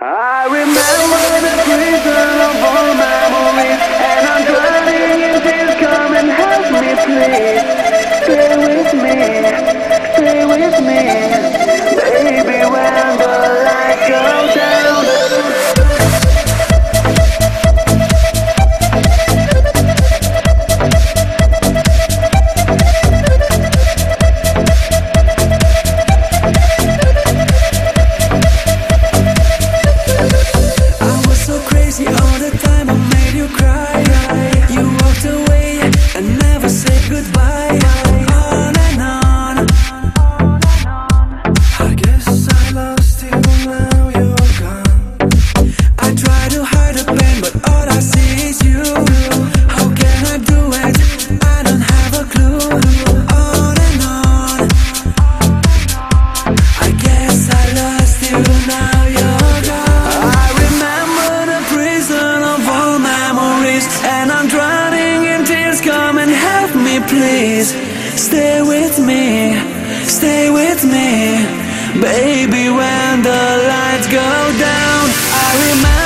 I remember the prison of all memories, and I'm drowning in tears. Come and help me, please. please stay with me, stay with me, baby. When the lights go down, I remember.